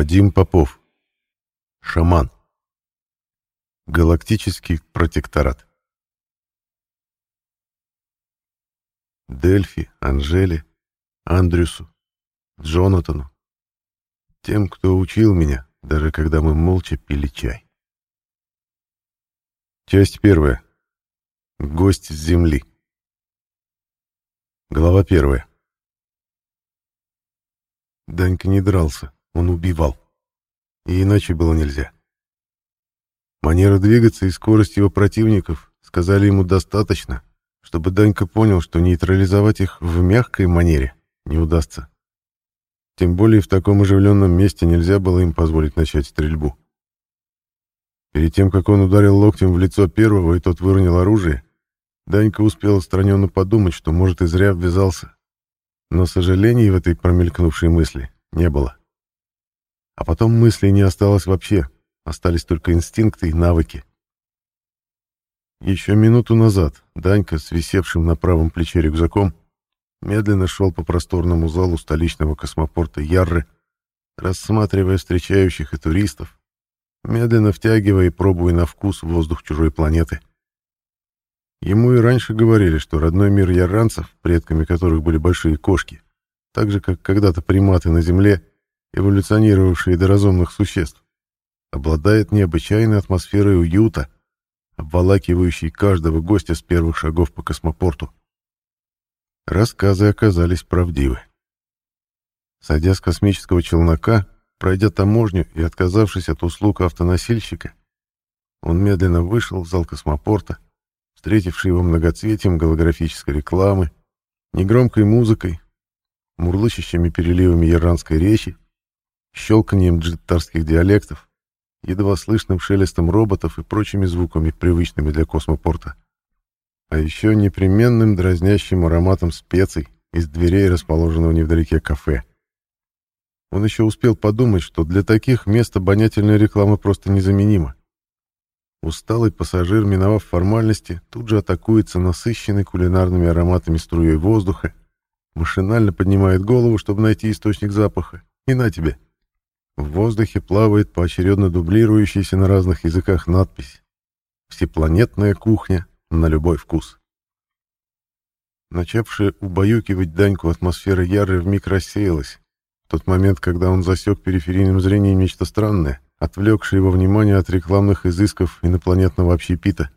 Вадим Попов. Шаман. Галактический протекторат. Дельфи, Анжеле, Андрюсу, Джонатану. Тем, кто учил меня, даже когда мы молча пили чай. Часть первая. Гость с земли. Глава первая. Данька не дрался. Он убивал. И иначе было нельзя. Манера двигаться и скорость его противников сказали ему достаточно, чтобы Данька понял, что нейтрализовать их в мягкой манере не удастся. Тем более в таком оживленном месте нельзя было им позволить начать стрельбу. Перед тем, как он ударил локтем в лицо первого, и тот выронил оружие, Данька успел отстраненно подумать, что, может, и зря ввязался. Но сожалений в этой промелькнувшей мысли не было. А потом мыслей не осталось вообще, остались только инстинкты и навыки. Еще минуту назад Данька с висевшим на правом плече рюкзаком медленно шел по просторному залу столичного космопорта Ярры, рассматривая встречающих и туристов, медленно втягивая и пробуя на вкус воздух чужой планеты. Ему и раньше говорили, что родной мир ярранцев, предками которых были большие кошки, так же, как когда-то приматы на Земле, эволюционировавшие до разумных существ, обладает необычайной атмосферой уюта, обволакивающей каждого гостя с первых шагов по космопорту. Рассказы оказались правдивы. Сойдя с космического челнока, пройдя таможню и отказавшись от услуг автоносильщика, он медленно вышел в зал космопорта, встретивший его многоцветием голографической рекламы, негромкой музыкой, мурлычащими переливами иранской речи щелканием джиттарских диалектов, едва слышным шелестом роботов и прочими звуками, привычными для космопорта. А еще непременным дразнящим ароматом специй из дверей расположенного невдалеке кафе. Он еще успел подумать, что для таких мест обонятельная реклама просто незаменима. Усталый пассажир, миновав формальности, тут же атакуется насыщенной кулинарными ароматами струей воздуха, машинально поднимает голову, чтобы найти источник запаха, и на тебе — в воздухе плавает поочередно дублирующаяся на разных языках надпись «Всепланетная кухня на любой вкус». Начавшая убаюкивать Даньку атмосфера Яры вмиг рассеялась. В тот момент, когда он засек периферийным зрением нечто странное, отвлекшее его внимание от рекламных изысков инопланетного общепита.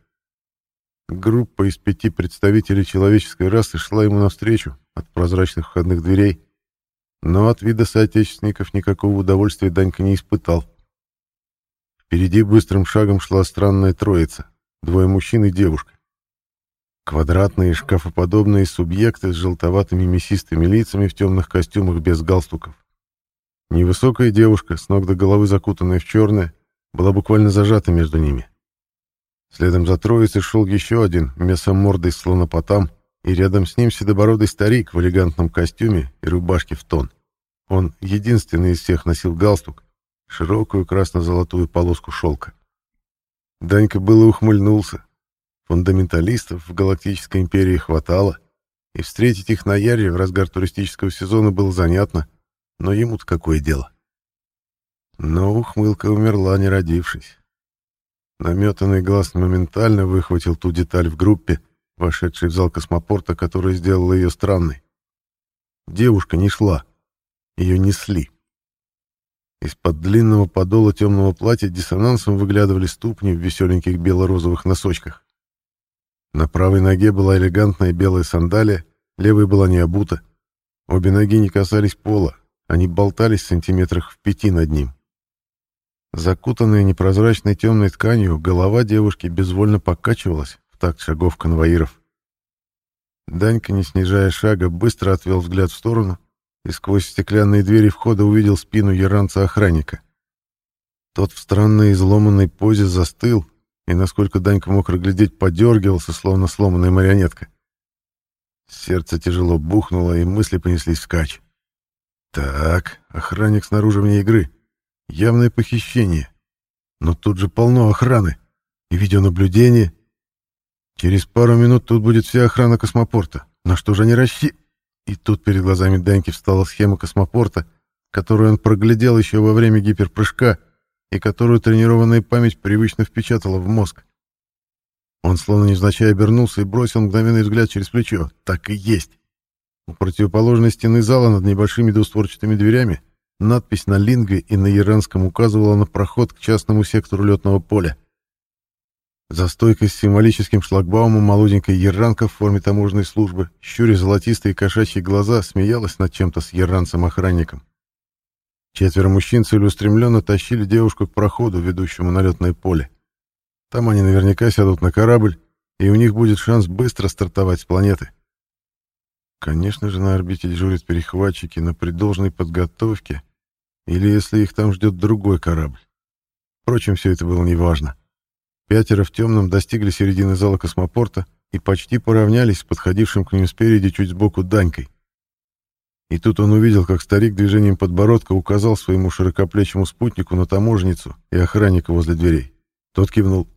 Группа из пяти представителей человеческой расы шла ему навстречу от прозрачных входных дверей, но от вида соотечественников никакого удовольствия Данька не испытал. Впереди быстрым шагом шла странная троица, двое мужчин и девушка. Квадратные шкафоподобные субъекты с желтоватыми мясистыми лицами в темных костюмах без галстуков. Невысокая девушка, с ног до головы закутанная в черное, была буквально зажата между ними. Следом за троицей шел еще один, мясомордый слонопотам, и рядом с ним седобородый старик в элегантном костюме и рубашке в тон. Он единственный из всех носил галстук, широкую красно-золотую полоску шелка. Данька было ухмыльнулся. Фундаменталистов в Галактической империи хватало, и встретить их на Яре в разгар туристического сезона было занятно, но ему-то какое дело. Но ухмылка умерла, не родившись. Наметанный глаз моментально выхватил ту деталь в группе, вошедшей в зал космопорта, которая сделала ее странной. Девушка не шла. Ее несли. Из-под длинного подола темного платья диссонансом выглядывали ступни в веселеньких бело-розовых носочках. На правой ноге была элегантная белая сандалия, левая была не обута. Обе ноги не касались пола, они болтались в сантиметрах в пяти над ним. Закутанная непрозрачной темной тканью, голова девушки безвольно покачивалась в такт шагов конвоиров. Данька, не снижая шага, быстро отвел взгляд в сторону и сквозь стеклянные двери входа увидел спину яранца-охранника. Тот в странной изломанной позе застыл и, насколько Данька мог разглядеть, подергивался, словно сломанная марионетка. Сердце тяжело бухнуло, и мысли понеслись вскачь. Так, охранник снаружи вне игры. Явное похищение. Но тут же полно охраны. И видеонаблюдение. Через пару минут тут будет вся охрана космопорта. На что же они рассчитывают? И тут перед глазами Даньки встала схема космопорта, которую он проглядел еще во время гиперпрыжка и которую тренированная память привычно впечатала в мозг. Он словно невзначай обернулся и бросил мгновенный взгляд через плечо. Так и есть. У противоположной стены зала над небольшими двустворчатыми дверями надпись на лингве и на иранском указывала на проход к частному сектору летного поля. За стойкой с символическим шлагбаумом молоденькая еранка в форме таможенной службы, щуря золотистые кошачьи глаза, смеялась над чем-то с еранцем-охранником. Четверо мужчин целеустремленно тащили девушку к проходу, ведущему на летное поле. Там они наверняка сядут на корабль, и у них будет шанс быстро стартовать с планеты. Конечно же, на орбите дежурят перехватчики, но при должной подготовке, или если их там ждет другой корабль. Впрочем, все это было неважно. Пятеро в темном достигли середины зала космопорта и почти поравнялись с подходившим к ним спереди чуть сбоку Данькой. И тут он увидел, как старик движением подбородка указал своему широкоплечему спутнику на таможенницу и охранника возле дверей. Тот кивнул.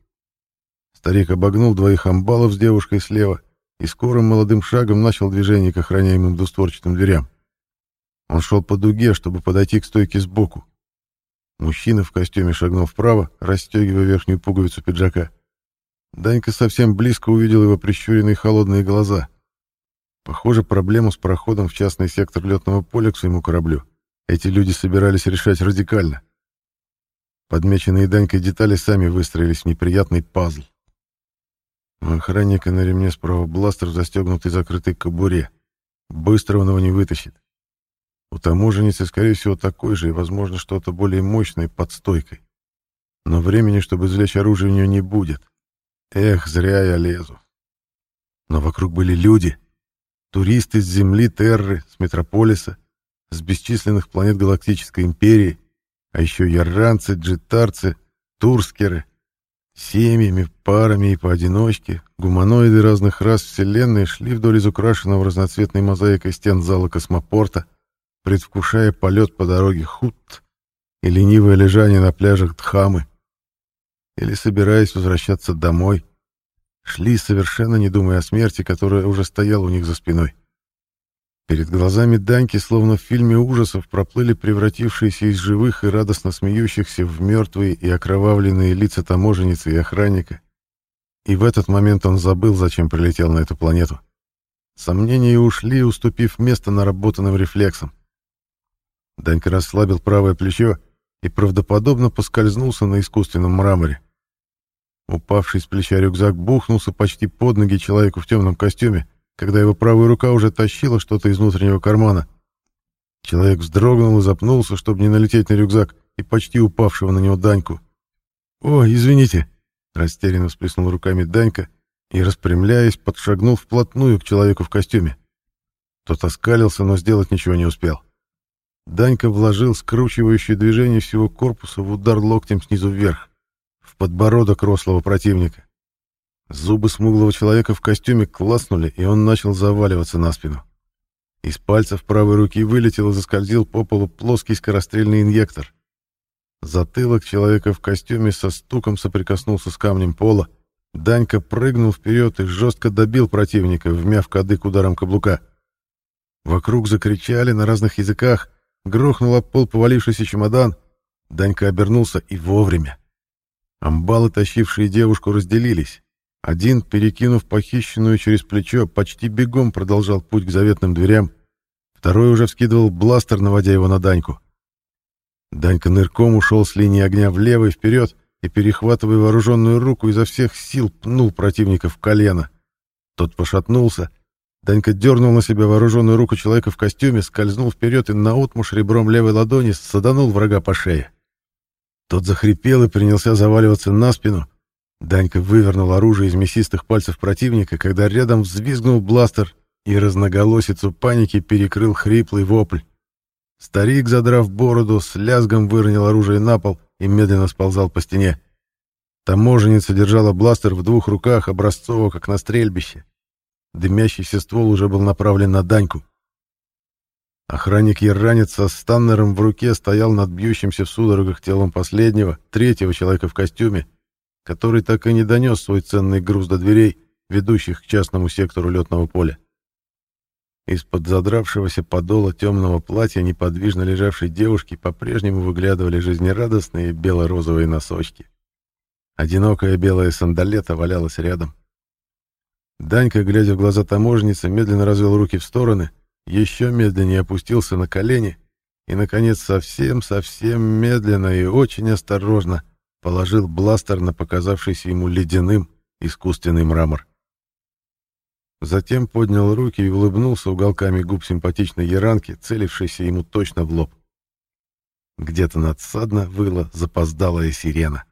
Старик обогнул двоих амбалов с девушкой слева и скорым молодым шагом начал движение к охраняемым двустворчатым дверям. Он шел по дуге, чтобы подойти к стойке сбоку. Мужчина в костюме шагнул вправо, расстегивая верхнюю пуговицу пиджака. Данька совсем близко увидел его прищуренные холодные глаза. Похоже, проблему с проходом в частный сектор летного поля к своему кораблю эти люди собирались решать радикально. Подмеченные Данькой детали сами выстроились в неприятный пазл. У охранника на ремне справа бластер, застегнутый закрытой кобуре. Быстро он его не вытащит. У таможенницы, скорее всего, такой же и, возможно, что-то более мощное под стойкой. Но времени, чтобы извлечь оружие, у нее не будет. Эх, зря я лезу. Но вокруг были люди. Туристы с Земли, Терры, с Метрополиса, с бесчисленных планет Галактической Империи, а еще ярранцы, джитарцы, турскеры — Семьями, парами и поодиночке гуманоиды разных рас Вселенной шли вдоль изукрашенного разноцветной мозаикой стен зала космопорта, предвкушая полет по дороге Хут и ленивое лежание на пляжах Дхамы. Или собираясь возвращаться домой, шли, совершенно не думая о смерти, которая уже стояла у них за спиной. Перед глазами Даньки, словно в фильме ужасов, проплыли превратившиеся из живых и радостно смеющихся в мертвые и окровавленные лица таможенницы и охранника. И в этот момент он забыл, зачем прилетел на эту планету. Сомнения ушли, уступив место наработанным рефлексам. Данька расслабил правое плечо и правдоподобно поскользнулся на искусственном мраморе. Упавший с плеча рюкзак бухнулся почти под ноги человеку в темном костюме, когда его правая рука уже тащила что-то из внутреннего кармана. Человек вздрогнул и запнулся, чтобы не налететь на рюкзак и почти упавшего на него Даньку. «О, извините!» — растерянно всплеснул руками Данька и, распрямляясь, подшагнул вплотную к человеку в костюме. Тот оскалился, но сделать ничего не успел. Данька вложил скручивающее движение всего корпуса в удар локтем снизу вверх, в подбородок рослого противника. Зубы смуглого человека в костюме класнули, и он начал заваливаться на спину. Из пальцев правой руки вылетел и заскользил по полу плоский скорострельный инъектор. Затылок человека в костюме со стуком соприкоснулся с камнем пола. Данька прыгнул вперед и жестко добил противника, вмяв кадык ударом каблука. Вокруг закричали на разных языках, грохнул об пол повалившийся чемодан. Данька обернулся и вовремя. Амбалы, тащившие девушку, разделились. Один, перекинув похищенную через плечо, почти бегом продолжал путь к заветным дверям. Второй уже вскидывал бластер, наводя его на Даньку. Данька нырком ушел с линии огня влево и вперед и, перехватывая вооруженную руку, изо всех сил пнул противника в колено. Тот пошатнулся. Данька дернул на себя вооруженную руку человека в костюме, скользнул вперед и наотмашь ребром левой ладони саданул врага по шее. Тот захрипел и принялся заваливаться на спину, Данька вывернул оружие из мясистых пальцев противника, когда рядом взвизгнул бластер, и разноголосицу паники перекрыл хриплый вопль. Старик, задрав бороду, с лязгом выронил оружие на пол и медленно сползал по стене. Таможенница держала бластер в двух руках, образцово, как на стрельбище. Дымящийся ствол уже был направлен на Даньку. Охранник-ярранец со станнером в руке стоял над бьющимся в судорогах телом последнего, третьего человека в костюме, который так и не донес свой ценный груз до дверей, ведущих к частному сектору летного поля. Из-под задравшегося подола темного платья неподвижно лежавшей девушки по-прежнему выглядывали жизнерадостные бело-розовые носочки. Одинокая белая сандалета валялась рядом. Данька, глядя в глаза таможницы, медленно развел руки в стороны, еще медленнее опустился на колени и, наконец, совсем-совсем медленно и очень осторожно положил бластер на показавшийся ему ледяным искусственный мрамор. Затем поднял руки и улыбнулся уголками губ симпатичной яранки, целившейся ему точно в лоб. Где-то надсадно выла запоздалая сирена.